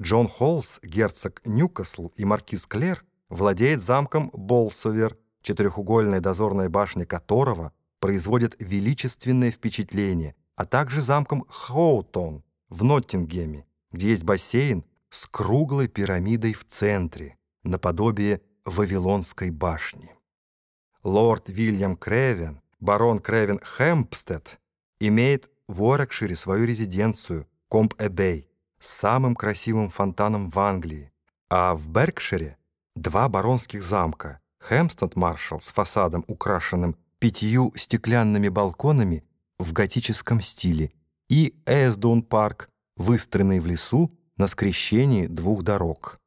Джон Холлс, герцог Ньюкасл и маркиз Клер владеет замком Болсовер, четырехугольная дозорная башня которого производит величественное впечатление, а также замком Хоутон в Ноттингеме, где есть бассейн с круглой пирамидой в центре, наподобие Вавилонской башни. Лорд Вильям Кревен, барон Кревен Хэмпстед, имеет в Уорикшире свою резиденцию, Комб-Эбей, с самым красивым фонтаном в Англии, а в Беркшире два баронских замка, Хэмпстед-Маршалл с фасадом, украшенным пятью стеклянными балконами в готическом стиле, и Эсдун-парк, выстроенный в лесу на скрещении двух дорог.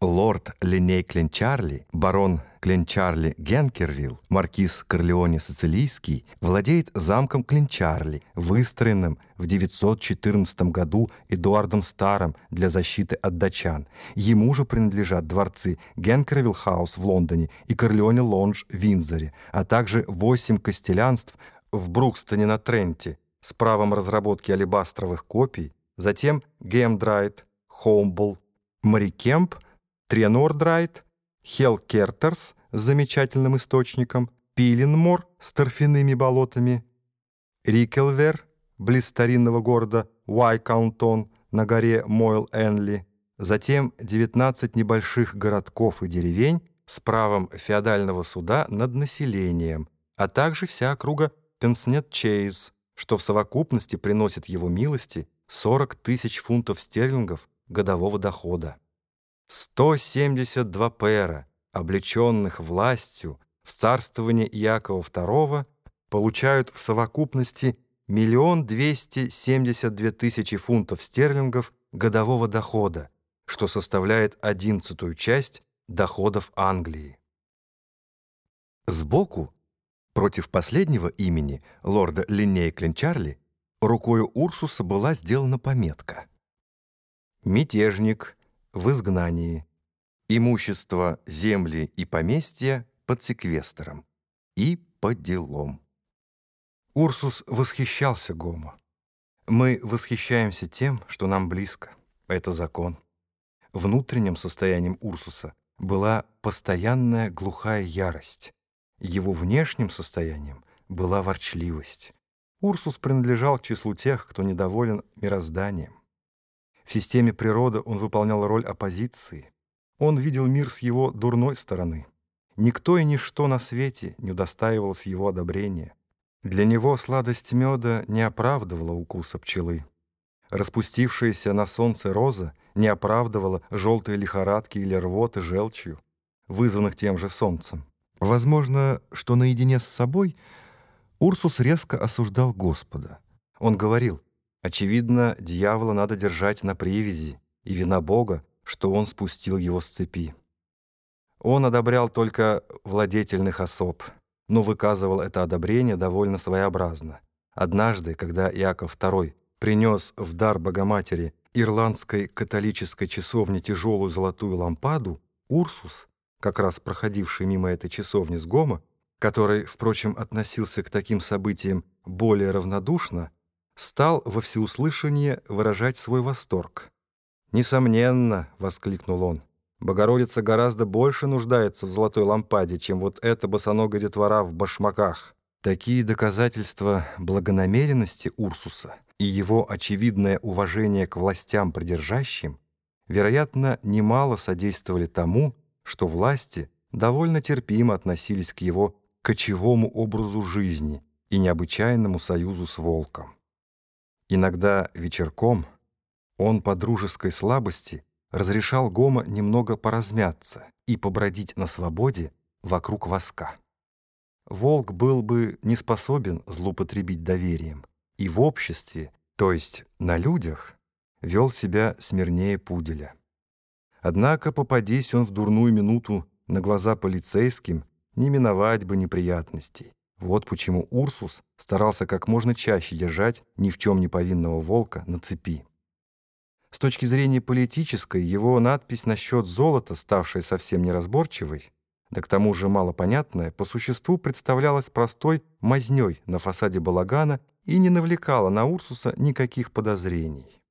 Лорд Линей Кленчарли, барон Кленчарли Генкервилл, маркиз Корлеоне Сицилийский, владеет замком Кленчарли, выстроенным в 914 году Эдуардом Старым для защиты от датчан. Ему же принадлежат дворцы Генкервилл Хаус в Лондоне и Корлеоне Лонж в Винзоре, а также восемь костелянств в Брукстоне на Тренте с правом разработки алебастровых копий, затем Гемдрайт, Хоумбл, Марикемп — Тренордрайт, Хелкертерс с замечательным источником, Пиленмор с торфяными болотами, Рикелвер, близ старинного города Уайкаунтон на горе Мойл-Энли, затем 19 небольших городков и деревень с правом феодального суда над населением, а также вся округа Пенснет-Чейз, что в совокупности приносит его милости 40 тысяч фунтов стерлингов годового дохода. 172 пера, облеченных властью в царствование Иакова II, получают в совокупности миллион двести семьдесят две тысячи фунтов стерлингов годового дохода, что составляет одиннадцатую часть доходов Англии. Сбоку, против последнего имени, лорда Линнея Клинчарли, рукою Урсуса была сделана пометка «Мятежник» в изгнании, имущество, земли и поместья под секвестром и под делом. Урсус восхищался Гомо. Мы восхищаемся тем, что нам близко. Это закон. Внутренним состоянием Урсуса была постоянная глухая ярость. Его внешним состоянием была ворчливость. Урсус принадлежал к числу тех, кто недоволен мирозданием. В системе природы он выполнял роль оппозиции. Он видел мир с его дурной стороны. Никто и ничто на свете не удостаивалось его одобрения. Для него сладость меда не оправдывала укуса пчелы. Распустившаяся на солнце роза не оправдывала желтые лихорадки или рвоты желчью, вызванных тем же солнцем. Возможно, что наедине с собой Урсус резко осуждал Господа. Он говорил — Очевидно, дьявола надо держать на привязи, и вина Бога, что он спустил его с цепи. Он одобрял только владетельных особ, но выказывал это одобрение довольно своеобразно. Однажды, когда Иаков II принес в дар Богоматери ирландской католической часовне тяжелую золотую лампаду, Урсус, как раз проходивший мимо этой часовни с Гома, который, впрочем, относился к таким событиям более равнодушно, стал во всеуслышание выражать свой восторг. «Несомненно», — воскликнул он, — «Богородица гораздо больше нуждается в золотой лампаде, чем вот эта босоногая детвора в башмаках». Такие доказательства благонамеренности Урсуса и его очевидное уважение к властям придержащим, вероятно, немало содействовали тому, что власти довольно терпимо относились к его кочевому образу жизни и необычайному союзу с волком. Иногда вечерком он по дружеской слабости разрешал Гома немного поразмяться и побродить на свободе вокруг воска. Волк был бы не способен злоупотребить доверием, и в обществе, то есть на людях, вел себя смирнее пуделя. Однако, попадись он в дурную минуту на глаза полицейским, не миновать бы неприятностей. Вот почему Урсус старался как можно чаще держать ни в чем не повинного волка на цепи. С точки зрения политической, его надпись насчет золота, ставшая совсем неразборчивой, да к тому же малопонятная, по существу представлялась простой мазнёй на фасаде балагана и не навлекала на Урсуса никаких подозрений.